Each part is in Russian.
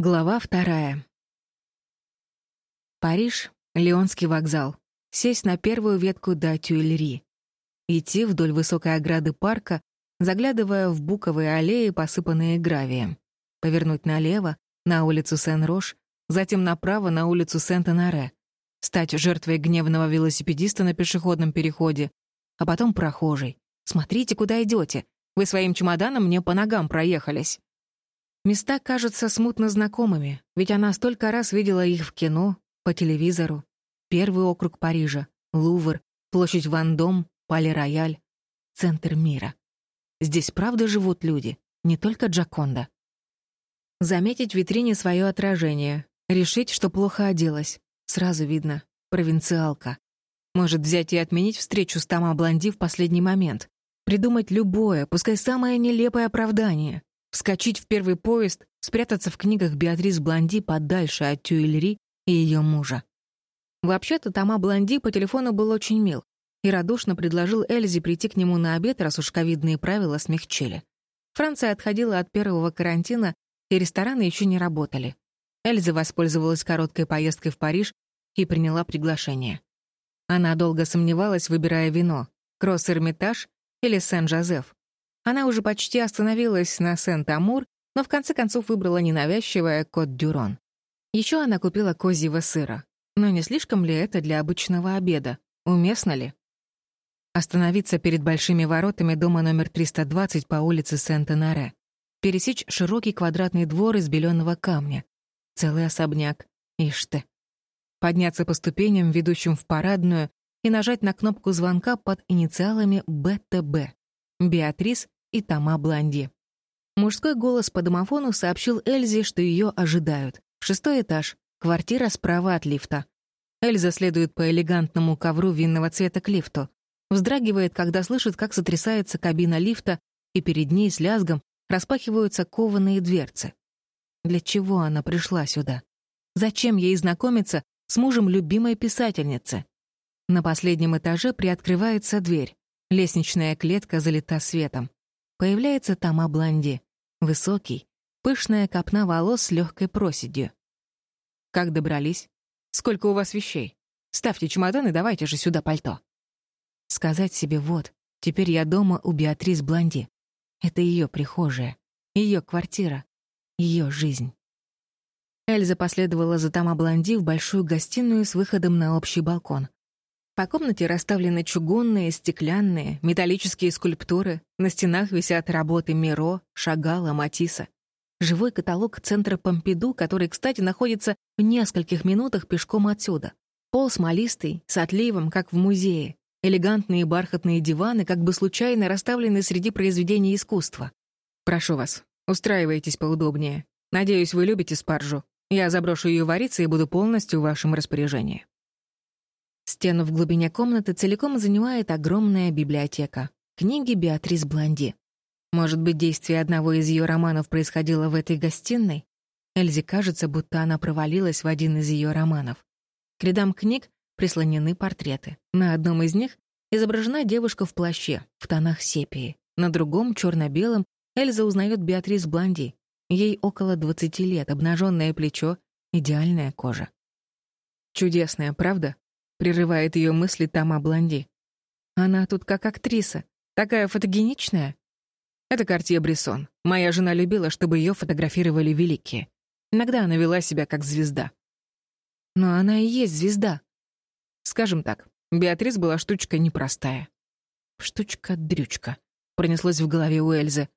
Глава вторая. Париж, Леонский вокзал. Сесть на первую ветку до Тюильри. Идти вдоль высокой ограды парка, заглядывая в буковые аллеи, посыпанные гравием. Повернуть налево, на улицу Сен-Рош, затем направо на улицу Сент-Анаре. Стать жертвой гневного велосипедиста на пешеходном переходе, а потом прохожий. «Смотрите, куда идете. Вы своим чемоданом мне по ногам проехались». Места кажутся смутно знакомыми, ведь она столько раз видела их в кино, по телевизору. Первый округ Парижа, Лувр, площадь Вандом, Пале-Рояль, центр мира. Здесь правда живут люди, не только Джаконда. Заметить в витрине свое отражение, решить, что плохо оделась. Сразу видно, провинциалка. Может взять и отменить встречу с Тома Блонди в последний момент. Придумать любое, пускай самое нелепое оправдание. Вскочить в первый поезд, спрятаться в книгах Беатрис Блонди подальше от Тюильри и ее мужа. Вообще-то Тома Блонди по телефону был очень мил и радушно предложил Эльзе прийти к нему на обед, раз уж ковидные правила смягчили. Франция отходила от первого карантина, и рестораны еще не работали. Эльза воспользовалась короткой поездкой в Париж и приняла приглашение. Она долго сомневалась, выбирая вино — Кросс-Эрмитаж или Сен-Жозеф. Она уже почти остановилась на Сент-Амур, но в конце концов выбрала ненавязчивое Кот-Дюрон. Еще она купила козьего сыра. Но не слишком ли это для обычного обеда? Уместно ли? Остановиться перед большими воротами дома номер 320 по улице Сент-Анаре. Пересечь широкий квадратный двор из беленого камня. Целый особняк. Ишь ты. Подняться по ступеням, ведущим в парадную, и нажать на кнопку звонка под инициалами БТБ. Беатрис и Тома Блонди. Мужской голос по домофону сообщил Эльзе, что ее ожидают. Шестой этаж, квартира справа от лифта. Эльза следует по элегантному ковру винного цвета к лифту. Вздрагивает, когда слышит, как сотрясается кабина лифта, и перед ней с лязгом распахиваются кованые дверцы. Для чего она пришла сюда? Зачем ей знакомиться с мужем любимой писательницы? На последнем этаже приоткрывается дверь. Лестничная клетка залита светом. Появляется Тома Блонди. Высокий, пышная копна волос с легкой проседью. «Как добрались? Сколько у вас вещей? Ставьте чемодан и давайте же сюда пальто». Сказать себе «вот, теперь я дома у Беатрис Блонди». Это ее прихожая, ее квартира, ее жизнь. Эльза последовала за Тома Блонди в большую гостиную с выходом на общий балкон. По комнате расставлены чугунные, стеклянные, металлические скульптуры, на стенах висят работы Миро, Шагала, Матисса. Живой каталог центра Помпиду, который, кстати, находится в нескольких минутах пешком отсюда. Пол смолистый, с отливом, как в музее. Элегантные бархатные диваны как бы случайно расставлены среди произведений искусства. Прошу вас, устраивайтесь поудобнее. Надеюсь, вы любите спаржу. Я заброшу ее вариться и буду полностью в вашем распоряжении. Стену в глубине комнаты целиком занимает огромная библиотека. Книги Беатрис Блонди. Может быть, действие одного из ее романов происходило в этой гостиной? Эльзе кажется, будто она провалилась в один из ее романов. К рядам книг прислонены портреты. На одном из них изображена девушка в плаще, в тонах сепии. На другом, черно-белом, Эльза узнает Беатрис Блонди. Ей около 20 лет, обнаженное плечо, идеальная кожа. Чудесная, правда? Прерывает ее мысли Тома Блонди. Она тут как актриса. Такая фотогеничная. Это Картье Брессон. Моя жена любила, чтобы ее фотографировали великие. Иногда она вела себя как звезда. Но она и есть звезда. Скажем так, Беатрис была штучка непростая. Штучка-дрючка. Пронеслось в голове у Эльзы.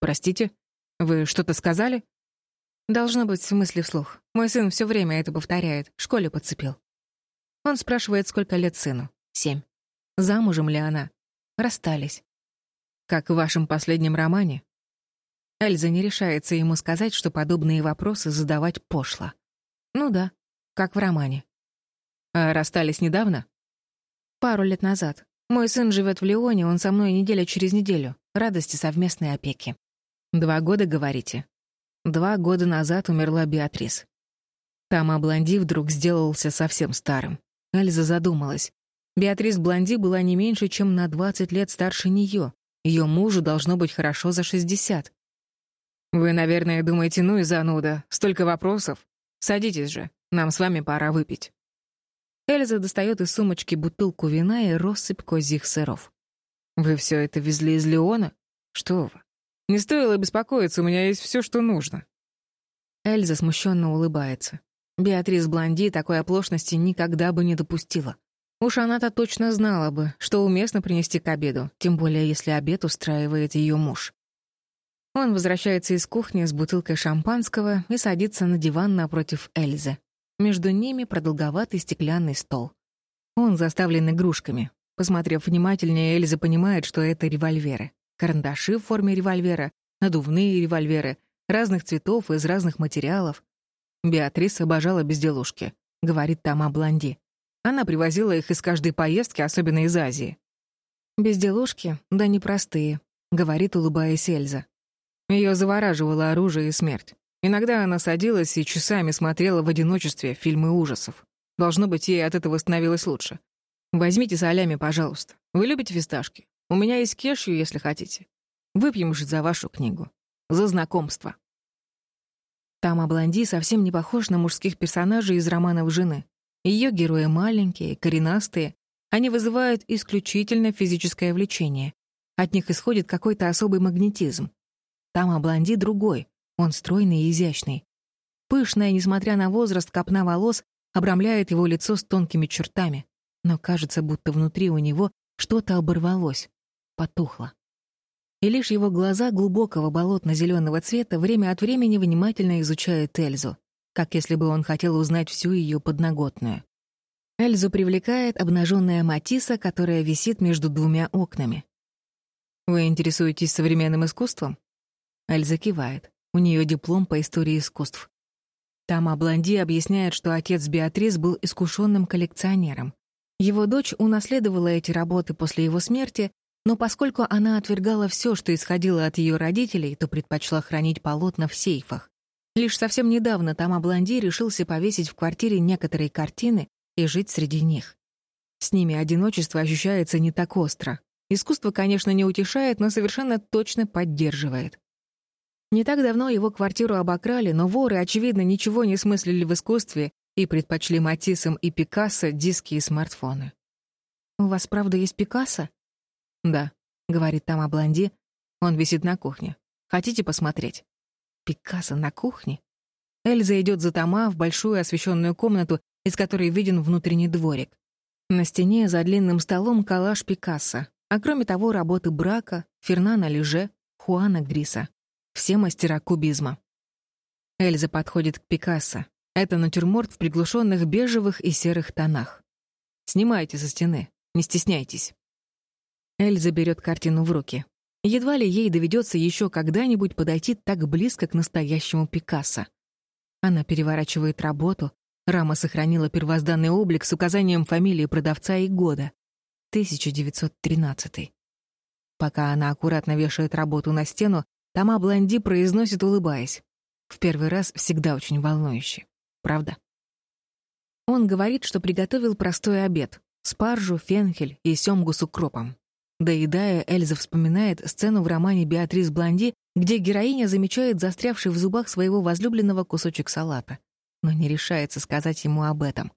«Простите, вы что-то сказали?» Должно быть в мысли вслух. Мой сын все время это повторяет. В школе подцепил. Он спрашивает, сколько лет сыну. Семь. Замужем ли она? Расстались. Как в вашем последнем романе? Эльза не решается ему сказать, что подобные вопросы задавать пошло. Ну да, как в романе. А расстались недавно? Пару лет назад. Мой сын живет в Лионе, он со мной неделя через неделю. Радости совместной опеки. Два года, говорите? Два года назад умерла Беатрис. Там Блонди вдруг сделался совсем старым. Эльза задумалась. Беатрис Блонди была не меньше, чем на 20 лет старше нее. Ее мужу должно быть хорошо за 60. «Вы, наверное, думаете, ну и зануда, столько вопросов. Садитесь же, нам с вами пора выпить». Эльза достает из сумочки бутылку вина и россыпь козьих сыров. «Вы все это везли из Леона? Что вы? Не стоило беспокоиться, у меня есть все, что нужно». Эльза смущенно улыбается. Беатрис Блонди такой оплошности никогда бы не допустила. Уж она-то точно знала бы, что уместно принести к обеду, тем более если обед устраивает ее муж. Он возвращается из кухни с бутылкой шампанского и садится на диван напротив Эльзы. Между ними продолговатый стеклянный стол. Он заставлен игрушками. Посмотрев внимательнее, Эльза понимает, что это револьверы. Карандаши в форме револьвера, надувные револьверы, разных цветов из разных материалов. Беатрис обожала безделушки, говорит Тома Блонди. Она привозила их из каждой поездки, особенно из Азии. «Безделушки, да непростые», — говорит, улыбаясь Эльза. Ее завораживало оружие и смерть. Иногда она садилась и часами смотрела в одиночестве фильмы ужасов. Должно быть, ей от этого становилось лучше. «Возьмите солями, пожалуйста. Вы любите фисташки? У меня есть кешью, если хотите. Выпьем же за вашу книгу. За знакомство». Тама Блонди совсем не похож на мужских персонажей из романов «Жены». Ее герои маленькие, коренастые. Они вызывают исключительно физическое влечение. От них исходит какой-то особый магнетизм. Тама Блонди другой. Он стройный и изящный. Пышная, несмотря на возраст, копна волос обрамляет его лицо с тонкими чертами. Но кажется, будто внутри у него что-то оборвалось, потухло и лишь его глаза глубокого болотно-зеленого цвета время от времени внимательно изучают Эльзу, как если бы он хотел узнать всю ее подноготную. Эльзу привлекает обнаженная Матисса, которая висит между двумя окнами. «Вы интересуетесь современным искусством?» Эльза кивает. У нее диплом по истории искусств. Тама Блонди объясняет, что отец Беатрис был искушенным коллекционером. Его дочь унаследовала эти работы после его смерти но поскольку она отвергала все, что исходило от ее родителей, то предпочла хранить полотна в сейфах. Лишь совсем недавно Тома Блонди решился повесить в квартире некоторые картины и жить среди них. С ними одиночество ощущается не так остро. Искусство, конечно, не утешает, но совершенно точно поддерживает. Не так давно его квартиру обокрали, но воры, очевидно, ничего не смыслили в искусстве и предпочли Матиссам и Пикассо диски и смартфоны. «У вас правда есть Пикассо?» «Да», — говорит Тома Блонди. Он висит на кухне. «Хотите посмотреть?» «Пикассо на кухне?» Эльза идет за Тома в большую освещенную комнату, из которой виден внутренний дворик. На стене за длинным столом коллаж Пикассо, а кроме того работы Брака, Фернана Леже, Хуана Гриса. Все мастера кубизма. Эльза подходит к Пикассо. Это натюрморт в приглушенных бежевых и серых тонах. Снимайте со стены, не стесняйтесь. Эльза берет картину в руки. Едва ли ей доведется еще когда-нибудь подойти так близко к настоящему Пикассо. Она переворачивает работу. Рама сохранила первозданный облик с указанием фамилии продавца и года. 1913. Пока она аккуратно вешает работу на стену, Тома Блонди произносит, улыбаясь. В первый раз всегда очень волнующе. Правда? Он говорит, что приготовил простой обед — спаржу, фенхель и семгу с укропом. Доедая, Эльза вспоминает сцену в романе «Беатрис Блонди», где героиня замечает застрявший в зубах своего возлюбленного кусочек салата, но не решается сказать ему об этом.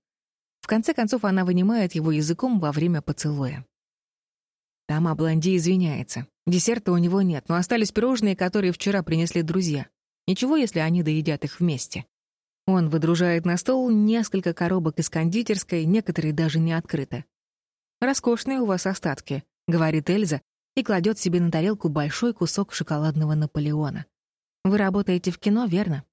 В конце концов, она вынимает его языком во время поцелуя. Тома Блонди извиняется. Десерта у него нет, но остались пирожные, которые вчера принесли друзья. Ничего, если они доедят их вместе. Он выдружает на стол несколько коробок из кондитерской, некоторые даже не открыты. «Роскошные у вас остатки», — говорит Эльза и кладет себе на тарелку большой кусок шоколадного Наполеона. «Вы работаете в кино, верно?»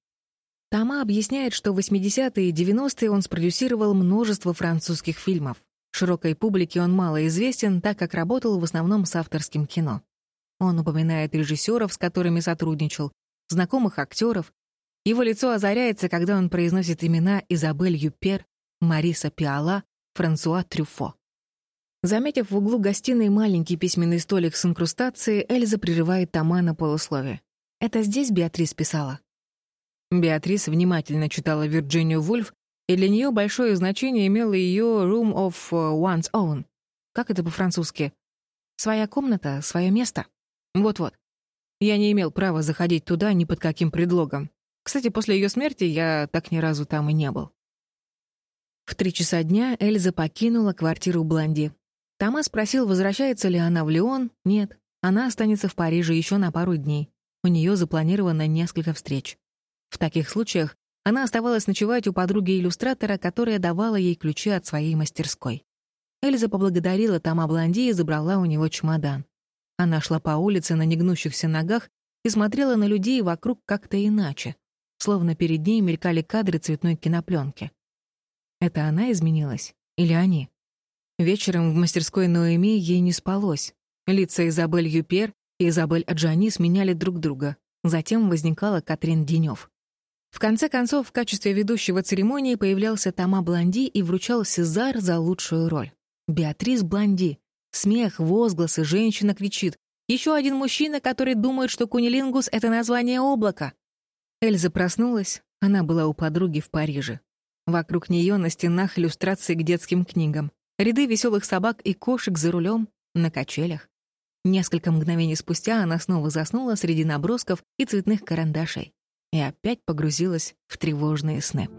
Тома объясняет, что в 80-е и 90-е он спродюсировал множество французских фильмов. Широкой публике он мало известен, так как работал в основном с авторским кино. Он упоминает режиссеров, с которыми сотрудничал, знакомых актеров. Его лицо озаряется, когда он произносит имена Изабель Юпер, Мариса Пиала, Франсуа Трюфо. Заметив в углу гостиной маленький письменный столик с инкрустацией, Эльза прерывает Тома на полуслове. «Это здесь Беатрис писала?» Беатрис внимательно читала Вирджинию Вульф, и для нее большое значение имело ее «room of one's own». Как это по-французски? «Своя комната, свое место». Вот-вот. Я не имел права заходить туда ни под каким предлогом. Кстати, после ее смерти я так ни разу там и не был. В три часа дня Эльза покинула квартиру Бланди. Тома спросил, возвращается ли она в Лион. Нет, она останется в Париже еще на пару дней. У нее запланировано несколько встреч. В таких случаях она оставалась ночевать у подруги-иллюстратора, которая давала ей ключи от своей мастерской. Эльза поблагодарила Тома Бланди и забрала у него чемодан. Она шла по улице на негнущихся ногах и смотрела на людей вокруг как-то иначе, словно перед ней мелькали кадры цветной кинопленки. Это она изменилась? Или они? Вечером в мастерской Ноэми ей не спалось. Лица Изабель Юпер и Изабель Аджани сменяли друг друга. Затем возникала Катрин Денёв. В конце концов, в качестве ведущего церемонии появлялся Тома Бланди и вручал Сезар за лучшую роль. Беатрис Бланди. Смех, возгласы, женщина кричит. Еще один мужчина, который думает, что кунилингус — это название облака. Эльза проснулась, она была у подруги в Париже. Вокруг нее на стенах иллюстрации к детским книгам. Ряды веселых собак и кошек за рулем, на качелях. Несколько мгновений спустя она снова заснула среди набросков и цветных карандашей и опять погрузилась в тревожные сны.